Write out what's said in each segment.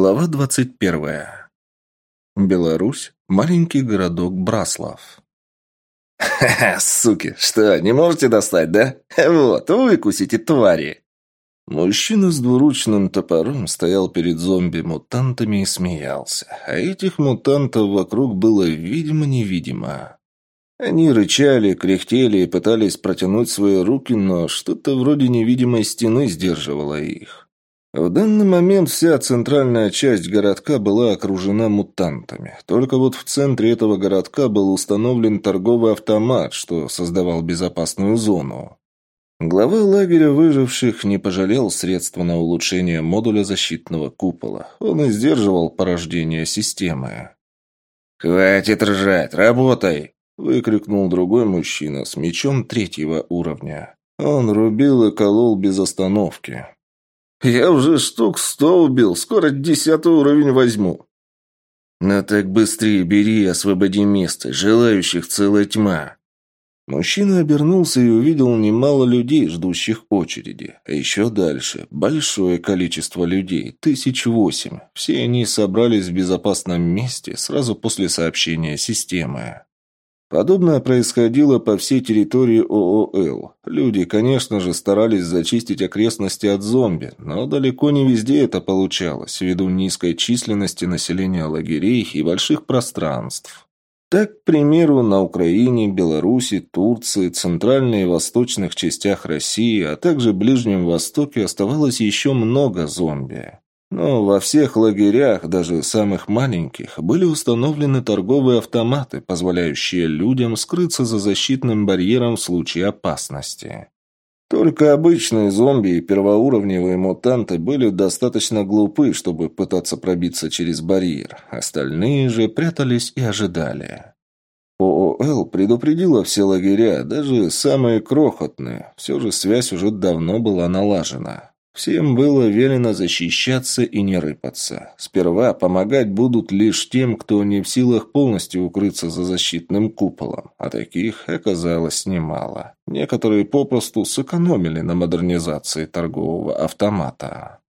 Глава 21. Беларусь. Маленький городок Браслав. «Ха-ха, суки, что, не можете достать, да? Вот, выкусите, твари!» Мужчина с двуручным топором стоял перед зомби-мутантами и смеялся, а этих мутантов вокруг было видимо-невидимо. Они рычали, кряхтели и пытались протянуть свои руки, но что-то вроде невидимой стены сдерживало их. В данный момент вся центральная часть городка была окружена мутантами. Только вот в центре этого городка был установлен торговый автомат, что создавал безопасную зону. Глава лагеря выживших не пожалел средства на улучшение модуля защитного купола. Он и сдерживал порождение системы. «Хватит ржать, работай!» – выкрикнул другой мужчина с мечом третьего уровня. Он рубил и колол без остановки. «Я уже штук сто убил, скоро десятый уровень возьму». «Ну так быстрее бери и освободи место, желающих целая тьма». Мужчина обернулся и увидел немало людей, ждущих очереди. А еще дальше большое количество людей, тысяч восемь. Все они собрались в безопасном месте сразу после сообщения системы. Подобное происходило по всей территории ООЛ. Люди, конечно же, старались зачистить окрестности от зомби, но далеко не везде это получалось, ввиду низкой численности населения лагерей и больших пространств. Так, к примеру, на Украине, Беларуси, Турции, центральной и восточных частях России, а также Ближнем Востоке оставалось еще много зомби. Но во всех лагерях, даже самых маленьких, были установлены торговые автоматы, позволяющие людям скрыться за защитным барьером в случае опасности. Только обычные зомби и первоуровневые мутанты были достаточно глупы, чтобы пытаться пробиться через барьер. Остальные же прятались и ожидали. ООЛ предупредила все лагеря, даже самые крохотные. Все же связь уже давно была налажена. Всем было велено защищаться и не рыпаться. Сперва помогать будут лишь тем, кто не в силах полностью укрыться за защитным куполом, а таких оказалось немало. Некоторые попросту сэкономили на модернизации торгового автомата.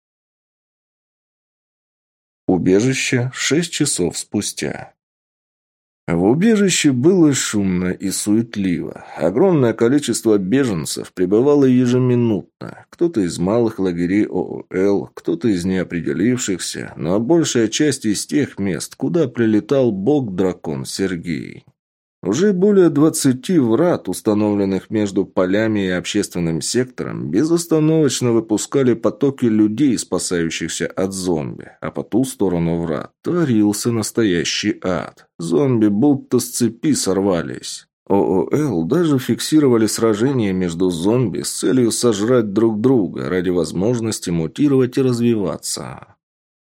Убежище шесть часов спустя. В убежище было шумно и суетливо. Огромное количество беженцев прибывало ежеминутно. Кто-то из малых лагерей ООЛ, кто-то из неопределившихся, но большая часть из тех мест, куда прилетал бог-дракон Сергей. Уже более двадцати врат, установленных между полями и общественным сектором, безостановочно выпускали потоки людей, спасающихся от зомби, а по ту сторону врат творился настоящий ад. Зомби будто с цепи сорвались. ООЛ даже фиксировали сражения между зомби с целью сожрать друг друга ради возможности мутировать и развиваться.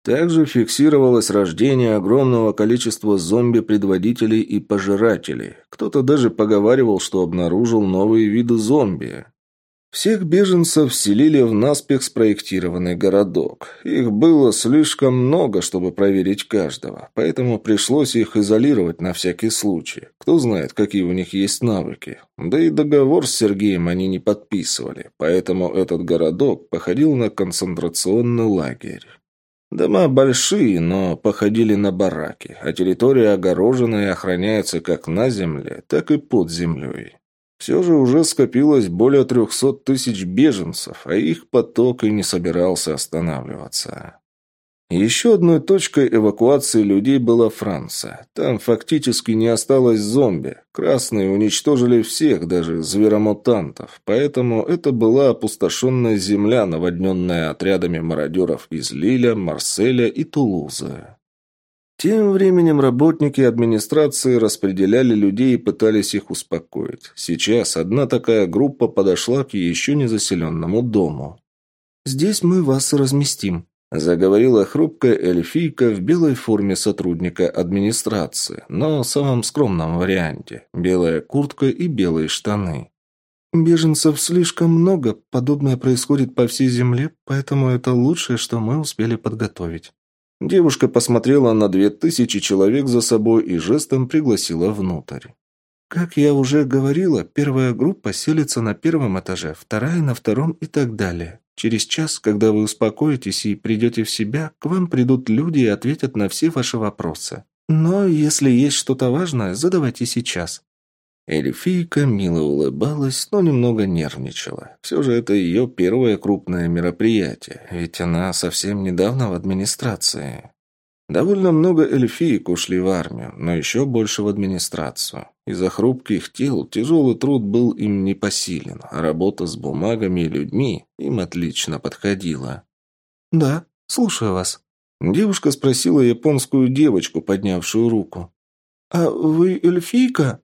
Также фиксировалось рождение огромного количества зомби-предводителей и пожирателей. Кто-то даже поговаривал, что обнаружил новые виды зомби. Всех беженцев селили в наспех спроектированный городок. Их было слишком много, чтобы проверить каждого, поэтому пришлось их изолировать на всякий случай. Кто знает, какие у них есть навыки. Да и договор с Сергеем они не подписывали, поэтому этот городок походил на концентрационный лагерь. Дома большие, но походили на бараки, а территория огорожена и охраняется как на земле, так и под землей. Все же уже скопилось более трехсот тысяч беженцев, а их поток и не собирался останавливаться. Еще одной точкой эвакуации людей была Франция. Там фактически не осталось зомби. Красные уничтожили всех, даже зверомутантов. Поэтому это была опустошенная земля, наводненная отрядами мародеров из Лиля, Марселя и Тулузы. Тем временем работники администрации распределяли людей и пытались их успокоить. Сейчас одна такая группа подошла к еще не заселенному дому. «Здесь мы вас разместим», Заговорила хрупкая эльфийка в белой форме сотрудника администрации, но в самом скромном варианте – белая куртка и белые штаны. «Беженцев слишком много, подобное происходит по всей земле, поэтому это лучшее, что мы успели подготовить». Девушка посмотрела на две тысячи человек за собой и жестом пригласила внутрь. «Как я уже говорила, первая группа селится на первом этаже, вторая на втором и так далее. Через час, когда вы успокоитесь и придете в себя, к вам придут люди и ответят на все ваши вопросы. Но если есть что-то важное, задавайте сейчас». Эльфийка мило улыбалась, но немного нервничала. Все же это ее первое крупное мероприятие, ведь она совсем недавно в администрации. Довольно много эльфиек ушли в армию, но еще больше в администрацию. Из-за хрупких тел тяжелый труд был им непосилен, а работа с бумагами и людьми им отлично подходила. «Да, слушаю вас». Девушка спросила японскую девочку, поднявшую руку. «А вы эльфийка?»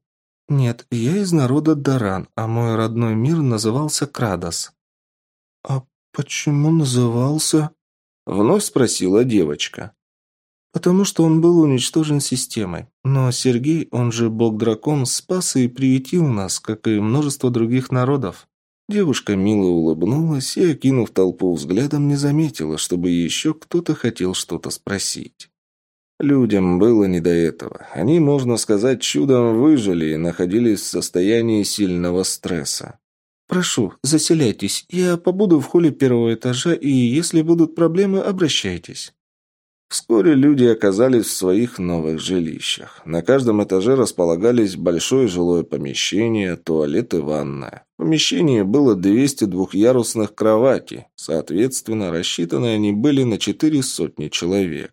«Нет, я из народа Даран, а мой родной мир назывался Крадос». «А почему назывался?» Вновь спросила девочка. Потому что он был уничтожен системой. Но Сергей, он же бог-дракон, спас и приютил нас, как и множество других народов. Девушка мило улыбнулась и, окинув толпу взглядом, не заметила, чтобы еще кто-то хотел что-то спросить. Людям было не до этого. Они, можно сказать, чудом выжили и находились в состоянии сильного стресса. «Прошу, заселяйтесь. Я побуду в холле первого этажа, и если будут проблемы, обращайтесь». Вскоре люди оказались в своих новых жилищах. На каждом этаже располагались большое жилое помещение, туалет и ванная. В помещении было 200 двухъярусных кроватей, соответственно, рассчитаны они были на четыре сотни человек.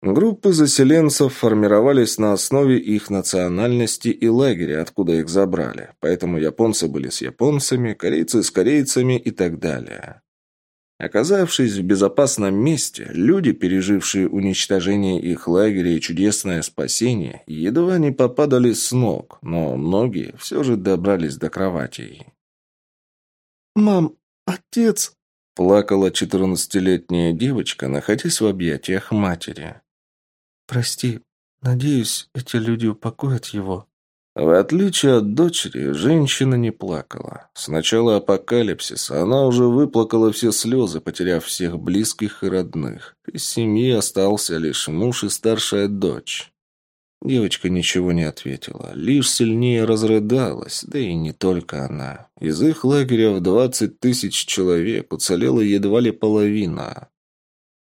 Группы заселенцев формировались на основе их национальности и лагеря, откуда их забрали, поэтому японцы были с японцами, корейцы с корейцами и так далее. Оказавшись в безопасном месте, люди, пережившие уничтожение их лагеря и чудесное спасение, едва не попадали с ног, но многие все же добрались до кроватей. «Мам, отец!» – плакала четырнадцатилетняя девочка, находясь в объятиях матери. «Прости, надеюсь, эти люди упокоят его», в отличие от дочери, женщина не плакала. С начала апокалипсиса она уже выплакала все слезы, потеряв всех близких и родных. Из семьи остался лишь муж и старшая дочь. Девочка ничего не ответила, лишь сильнее разрыдалась, да и не только она. Из их лагеря в двадцать тысяч человек уцелела едва ли половина.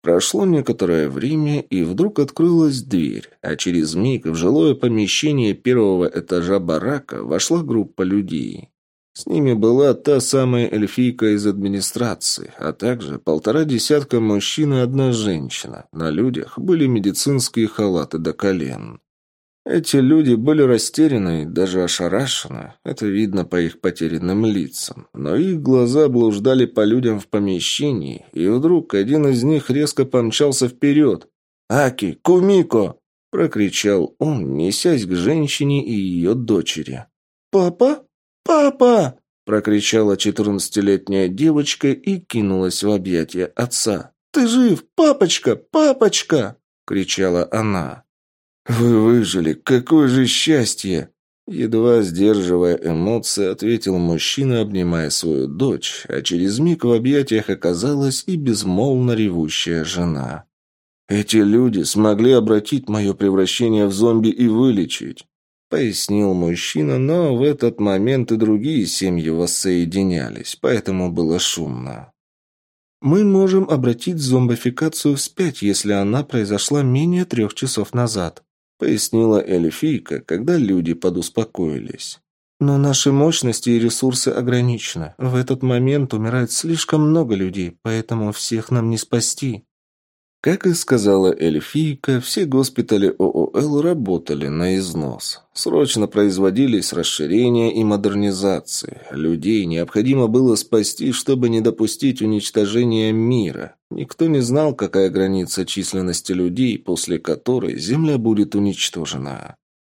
Прошло некоторое время, и вдруг открылась дверь, а через миг в жилое помещение первого этажа барака вошла группа людей. С ними была та самая эльфийка из администрации, а также полтора десятка мужчин и одна женщина. На людях были медицинские халаты до колен. Эти люди были растеряны и даже ошарашены. Это видно по их потерянным лицам. Но их глаза блуждали по людям в помещении, и вдруг один из них резко помчался вперед. «Аки! Кумико!» – прокричал он, несясь к женщине и ее дочери. «Папа? Папа!» – прокричала четырнадцатилетняя девочка и кинулась в объятия отца. «Ты жив! Папочка! Папочка!» – кричала она. «Вы выжили! Какое же счастье!» Едва сдерживая эмоции, ответил мужчина, обнимая свою дочь, а через миг в объятиях оказалась и безмолвно ревущая жена. «Эти люди смогли обратить мое превращение в зомби и вылечить», — пояснил мужчина, но в этот момент и другие семьи воссоединялись, поэтому было шумно. Мы можем обратить зомбификацию вспять, если она произошла менее трех часов назад пояснила эльфийка, когда люди подуспокоились. Но наши мощности и ресурсы ограничены. В этот момент умирает слишком много людей, поэтому всех нам не спасти. Как и сказала эльфийка, все госпитали ООЛ работали на износ. Срочно производились расширения и модернизации. Людей необходимо было спасти, чтобы не допустить уничтожения мира. Никто не знал, какая граница численности людей, после которой Земля будет уничтожена.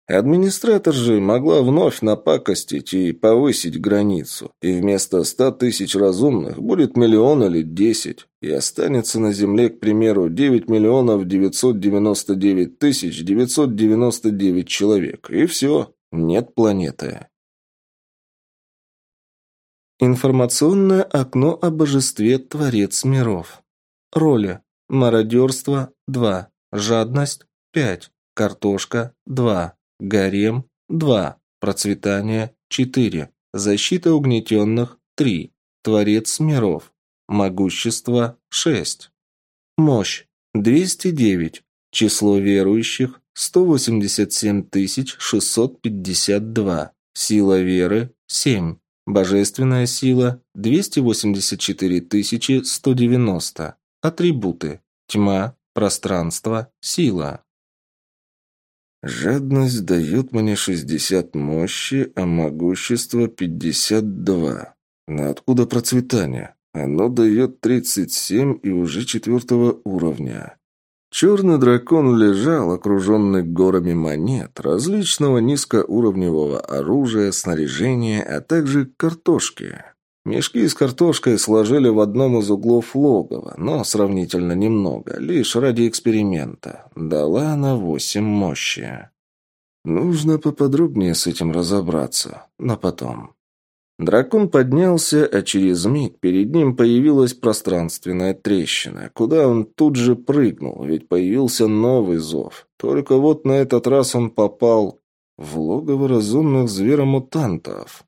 Администратор же могла вновь напакостить и повысить границу, и вместо ста тысяч разумных будет миллион или десять, и останется на Земле, к примеру, девять миллионов девятьсот девяносто девять тысяч девятьсот девяносто девять человек, и все, нет планеты. Информационное окно о божестве Творец миров. Роли. Мародерство – 2. Жадность – 5. Картошка – 2. Гарем – 2. Процветание – 4. Защита угнетенных – 3. Творец миров. Могущество – 6. Мощь – 209. Число верующих – 187 652. Сила веры – 7. Божественная сила – 284 190. Атрибуты – тьма, пространство, сила. Жадность дает мне 60 мощи, а могущество 52. Но откуда процветание? Оно дает 37 и уже четвертого уровня. Черный дракон лежал, окруженный горами монет, различного низкоуровневого оружия, снаряжения, а также картошки. Мешки с картошкой сложили в одном из углов логова, но сравнительно немного, лишь ради эксперимента. Дала она восемь мощи. Нужно поподробнее с этим разобраться, но потом. Дракон поднялся, а через миг перед ним появилась пространственная трещина, куда он тут же прыгнул, ведь появился новый зов. Только вот на этот раз он попал в логово разумных зверомутантов.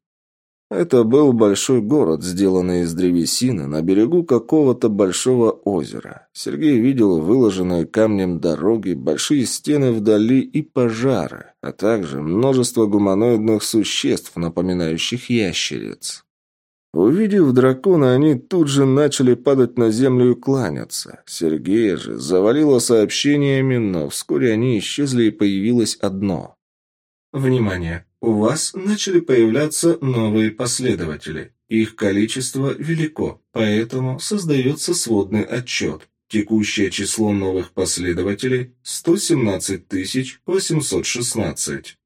Это был большой город, сделанный из древесины на берегу какого-то большого озера. Сергей видел выложенные камнем дороги, большие стены вдали и пожары, а также множество гуманоидных существ, напоминающих ящериц. Увидев дракона, они тут же начали падать на землю и кланяться. Сергея же завалило сообщениями, но вскоре они исчезли и появилось одно. «Внимание! У вас начали появляться новые последователи. Их количество велико, поэтому создается сводный отчет. Текущее число новых последователей – 117 816.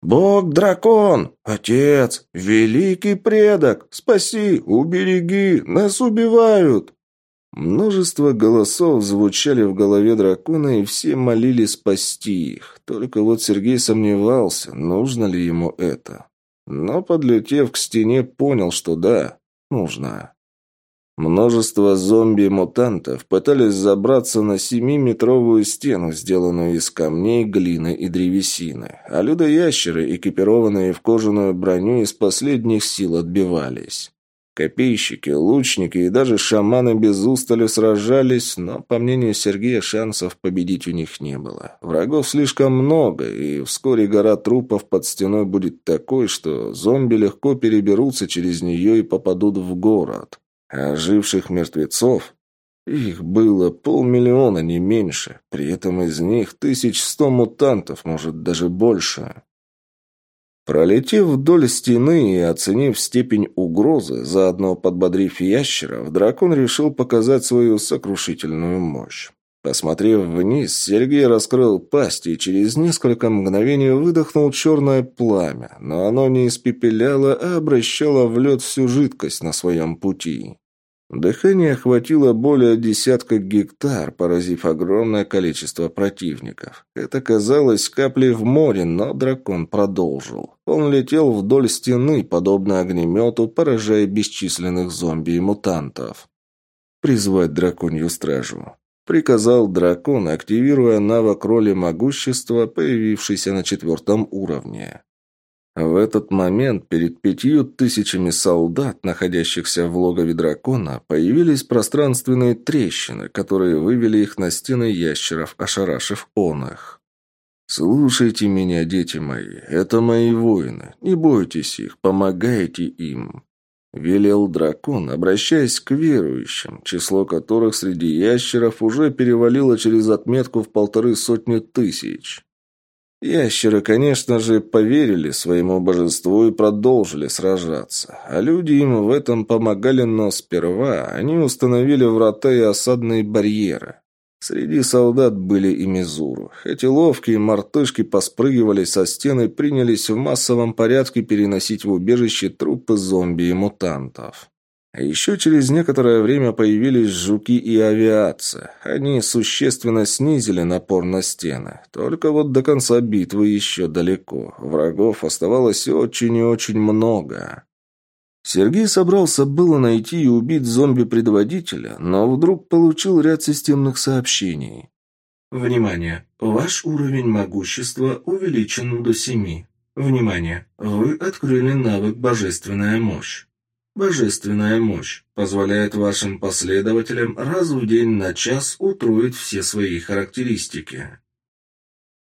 «Бог-дракон! Отец! Великий предок! Спаси! Убереги! Нас убивают!» Множество голосов звучали в голове дракона, и все молили спасти их. Только вот Сергей сомневался, нужно ли ему это. Но, подлетев к стене, понял, что да, нужно. Множество зомби-мутантов пытались забраться на семиметровую стену, сделанную из камней, глины и древесины, а людоящеры, экипированные в кожаную броню, из последних сил отбивались. Копейщики, лучники и даже шаманы без устали сражались, но, по мнению Сергея, шансов победить у них не было. Врагов слишком много, и вскоре гора трупов под стеной будет такой, что зомби легко переберутся через нее и попадут в город. А оживших мертвецов... Их было полмиллиона, не меньше. При этом из них тысяч сто мутантов, может, даже больше. Пролетев вдоль стены и оценив степень угрозы, заодно подбодрив ящеров, дракон решил показать свою сокрушительную мощь. Посмотрев вниз, Сергей раскрыл пасть и через несколько мгновений выдохнул черное пламя, но оно не испепеляло, а обращало в лед всю жидкость на своем пути. Дыхание охватило более десятка гектар, поразив огромное количество противников. Это казалось каплей в море, но дракон продолжил. Он летел вдоль стены, подобно огнемету, поражая бесчисленных зомби и мутантов. «Призвать драконью стражу», — приказал дракон, активируя навык роли могущества, появившийся на четвертом уровне. В этот момент перед пятью тысячами солдат, находящихся в логове дракона, появились пространственные трещины, которые вывели их на стены ящеров, ошарашив он их. «Слушайте меня, дети мои, это мои воины, не бойтесь их, помогайте им», — велел дракон, обращаясь к верующим, число которых среди ящеров уже перевалило через отметку в полторы сотни тысяч. Ящеры, конечно же, поверили своему божеству и продолжили сражаться. А люди им в этом помогали, но сперва они установили врата и осадные барьеры. Среди солдат были и Мизуру. Эти ловкие мартышки поспрыгивали со стены и принялись в массовом порядке переносить в убежище трупы зомби и мутантов. А еще через некоторое время появились жуки и авиация. Они существенно снизили напор на стены. Только вот до конца битвы еще далеко. Врагов оставалось очень и очень много. Сергей собрался было найти и убить зомби-предводителя, но вдруг получил ряд системных сообщений. «Внимание! Ваш уровень могущества увеличен до семи. Внимание! Вы открыли навык «Божественная мощь». Божественная мощь позволяет вашим последователям раз в день на час утроить все свои характеристики.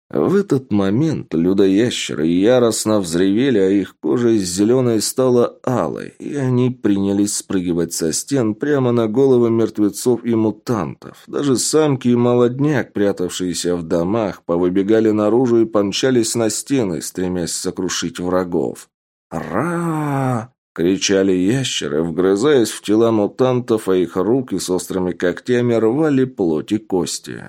В этот момент людоящеры яростно взревели, а их кожа из зеленой стала алой, и они принялись спрыгивать со стен прямо на головы мертвецов и мутантов. Даже самки и молодняк, прятавшиеся в домах, повыбегали наружу и помчались на стены, стремясь сокрушить врагов. «Ра!» — кричали ящеры, вгрызаясь в тела мутантов, а их руки с острыми когтями рвали плоть и кости.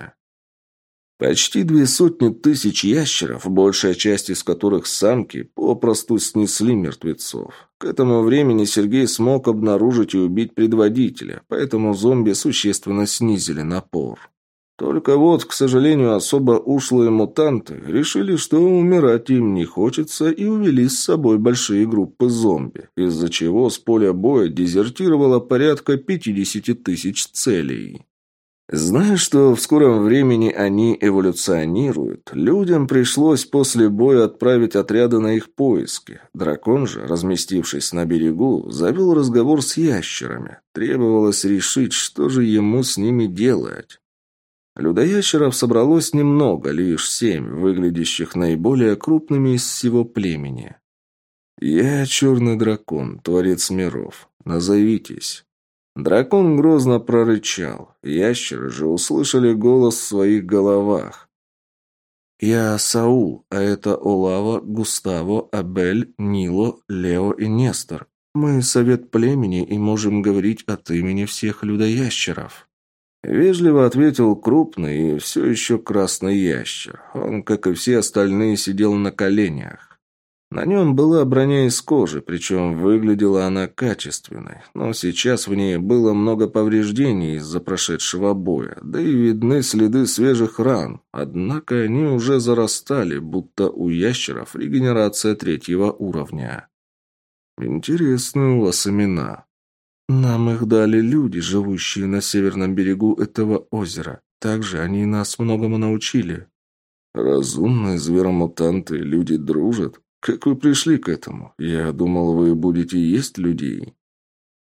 Почти две сотни тысяч ящеров, большая часть из которых самки, попросту снесли мертвецов. К этому времени Сергей смог обнаружить и убить предводителя, поэтому зомби существенно снизили напор. Только вот, к сожалению, особо ушлые мутанты решили, что умирать им не хочется и увели с собой большие группы зомби, из-за чего с поля боя дезертировало порядка 50 тысяч целей. Зная, что в скором времени они эволюционируют, людям пришлось после боя отправить отряды на их поиски. Дракон же, разместившись на берегу, завел разговор с ящерами. Требовалось решить, что же ему с ними делать. Людоящеров собралось немного, лишь семь, выглядящих наиболее крупными из всего племени. «Я черный дракон, творец миров. Назовитесь». Дракон грозно прорычал. Ящеры же услышали голос в своих головах. «Я Саул, а это Олава, Густаво, Абель, Нило, Лео и Нестор. Мы совет племени и можем говорить от имени всех людоящеров». Вежливо ответил крупный и все еще красный ящер. Он, как и все остальные, сидел на коленях. На нем была броня из кожи, причем выглядела она качественной, но сейчас в ней было много повреждений из-за прошедшего боя, да и видны следы свежих ран, однако они уже зарастали, будто у ящеров регенерация третьего уровня. Интересные у вас имена. Нам их дали люди, живущие на северном берегу этого озера. Также они нас многому научили. Разумные зверомутанты и люди дружат? «Как вы пришли к этому? Я думал, вы будете есть людей».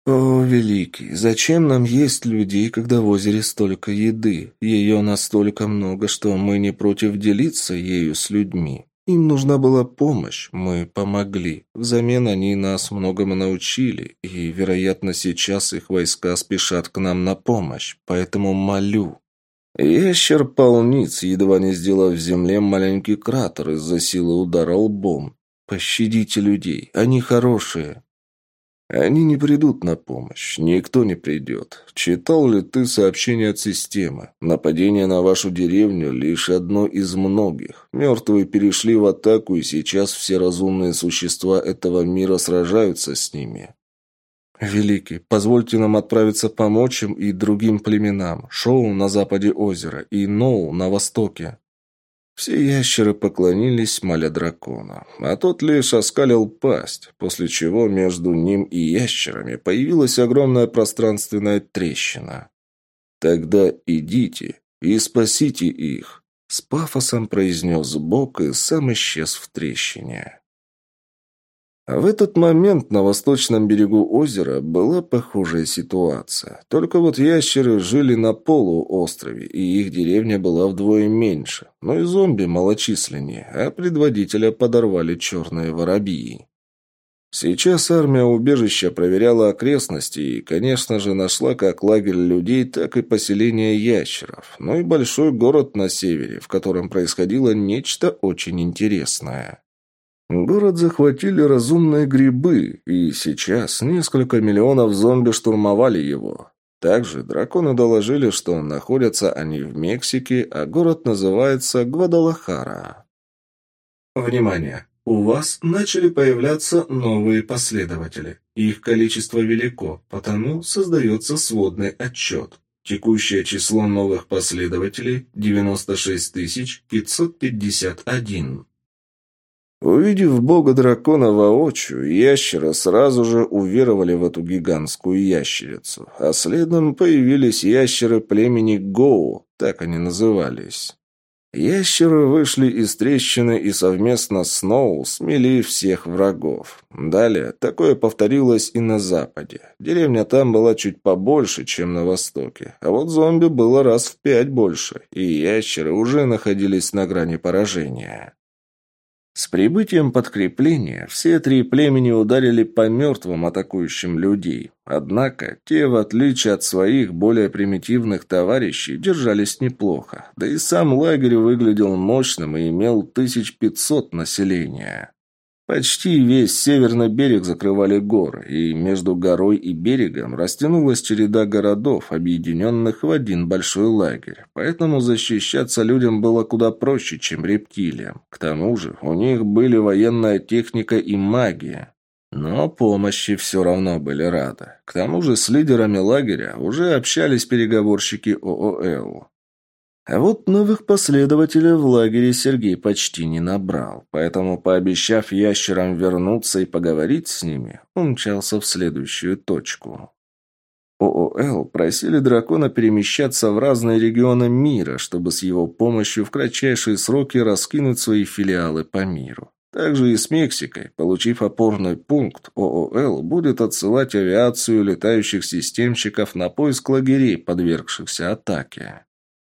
«О, Великий, зачем нам есть людей, когда в озере столько еды? Ее настолько много, что мы не против делиться ею с людьми. Им нужна была помощь, мы помогли. Взамен они нас многому научили, и, вероятно, сейчас их войска спешат к нам на помощь, поэтому молю». Ящер-полниц, едва не сделав в земле маленький кратер из-за силы удара лбом, Пощадите людей, они хорошие. Они не придут на помощь, никто не придет. Читал ли ты сообщение от системы? Нападение на вашу деревню лишь одно из многих. Мертвые перешли в атаку, и сейчас все разумные существа этого мира сражаются с ними. «Великий, позвольте нам отправиться помочь им и другим племенам. Шоу на западе озера и Ноу на востоке». Все ящеры поклонились, моля дракона, а тот лишь оскалил пасть, после чего между ним и ящерами появилась огромная пространственная трещина. «Тогда идите и спасите их», — с пафосом произнес Бог и сам исчез в трещине. А в этот момент на восточном берегу озера была похожая ситуация. Только вот ящеры жили на полуострове, и их деревня была вдвое меньше. Но и зомби малочисленнее, а предводителя подорвали черные воробьи. Сейчас армия убежища проверяла окрестности и, конечно же, нашла как лагерь людей, так и поселение ящеров, ну и большой город на севере, в котором происходило нечто очень интересное. Город захватили разумные грибы, и сейчас несколько миллионов зомби штурмовали его. Также драконы доложили, что находятся они в Мексике, а город называется Гвадалахара. Внимание! У вас начали появляться новые последователи. Их количество велико, потому создается сводный отчет. Текущее число новых последователей – 96 551. Увидев бога-дракона воочию, ящеры сразу же уверовали в эту гигантскую ящерицу, а следом появились ящеры племени Гоу, так они назывались. Ящеры вышли из трещины и совместно с Сноу смели всех врагов. Далее такое повторилось и на западе. Деревня там была чуть побольше, чем на востоке. А вот зомби было раз в пять больше, и ящеры уже находились на грани поражения. С прибытием подкрепления все три племени ударили по мертвым атакующим людей. Однако те, в отличие от своих более примитивных товарищей, держались неплохо. Да и сам лагерь выглядел мощным и имел 1500 населения. Почти весь северный берег закрывали горы, и между горой и берегом растянулась череда городов, объединенных в один большой лагерь. Поэтому защищаться людям было куда проще, чем рептилиям. К тому же у них были военная техника и магия. Но помощи все равно были рады. К тому же с лидерами лагеря уже общались переговорщики ООЛ. А вот новых последователей в лагере Сергей почти не набрал, поэтому, пообещав ящерам вернуться и поговорить с ними, умчался в следующую точку. ООЛ просили дракона перемещаться в разные регионы мира, чтобы с его помощью в кратчайшие сроки раскинуть свои филиалы по миру. Также и с Мексикой, получив опорный пункт, ООЛ будет отсылать авиацию летающих системщиков на поиск лагерей, подвергшихся атаке.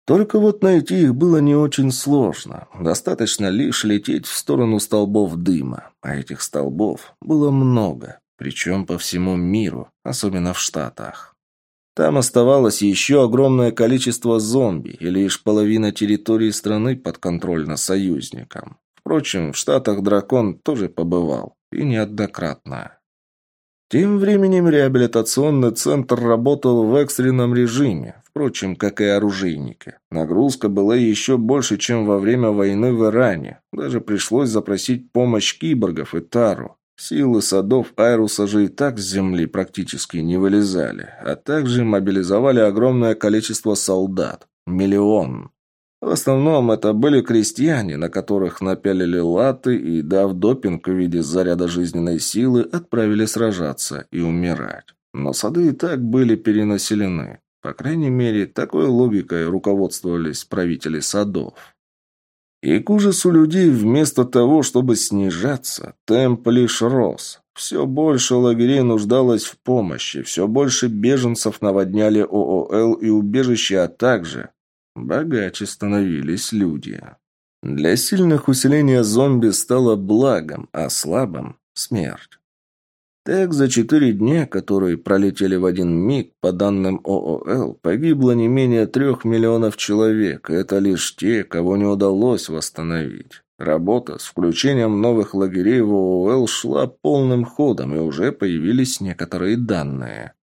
Только вот найти их было не очень сложно. Достаточно лишь лететь в сторону столбов дыма. А этих столбов было много. Причем по всему миру, особенно в Штатах. Там оставалось еще огромное количество зомби, и лишь половина территории страны подконтрольна союзникам. Впрочем, в Штатах дракон тоже побывал. И неоднократно. Тем временем реабилитационный центр работал в экстренном режиме, впрочем, как и оружейники. Нагрузка была еще больше, чем во время войны в Иране. Даже пришлось запросить помощь киборгов и Тару. Силы садов Айруса же и так с земли практически не вылезали, а также мобилизовали огромное количество солдат. Миллион. В основном это были крестьяне, на которых напялили латы и, дав допинг в виде заряда жизненной силы, отправили сражаться и умирать. Но сады и так были перенаселены. По крайней мере, такой логикой руководствовались правители садов. И к ужасу людей вместо того, чтобы снижаться, темп лишь рос. Все больше лагерей нуждалось в помощи, все больше беженцев наводняли ООЛ и убежища, а также Богаче становились люди. Для сильных усиление зомби стало благом, а слабым – смерть. Так, за четыре дня, которые пролетели в один миг, по данным ООЛ, погибло не менее трех миллионов человек. Это лишь те, кого не удалось восстановить. Работа с включением новых лагерей в ООЛ шла полным ходом, и уже появились некоторые данные.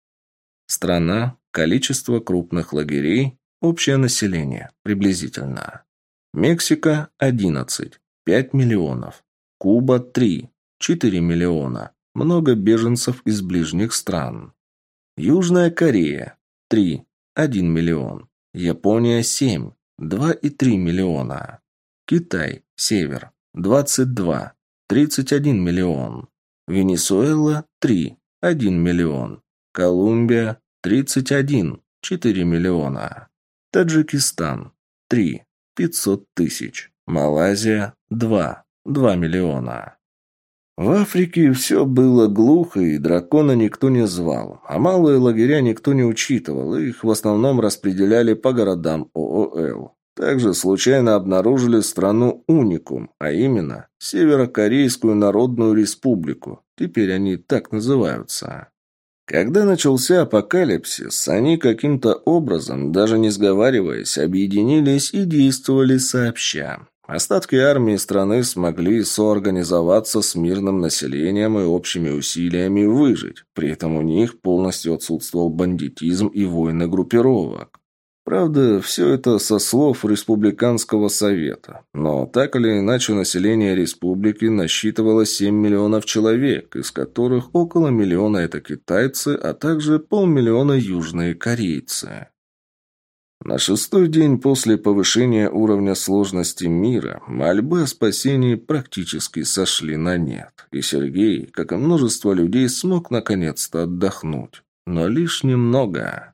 Страна, количество крупных лагерей, Общее население приблизительно. Мексика – 11, 5 миллионов. Куба – 3, 4 миллиона. Много беженцев из ближних стран. Южная Корея – 3, 1 миллион. Япония – 7, 2,3 миллиона. Китай, Север – 22, 31 миллион. Венесуэла – 3, 1 миллион. Колумбия – 31, 4 миллиона. Таджикистан – 3, 500 тысяч. Малайзия – 2, 2 миллиона. В Африке все было глухо, и дракона никто не звал, а малые лагеря никто не учитывал, их в основном распределяли по городам ООЛ. Также случайно обнаружили страну Уникум, а именно Северокорейскую Народную Республику. Теперь они так называются. Когда начался апокалипсис, они каким-то образом, даже не сговариваясь, объединились и действовали сообща. Остатки армии страны смогли соорганизоваться с мирным населением и общими усилиями выжить. При этом у них полностью отсутствовал бандитизм и войны группировок. Правда, все это со слов Республиканского совета. Но так или иначе население республики насчитывало 7 миллионов человек, из которых около миллиона это китайцы, а также полмиллиона южные корейцы. На шестой день после повышения уровня сложности мира мольбы о спасении практически сошли на нет, и Сергей, как и множество людей, смог наконец-то отдохнуть. Но лишь немного.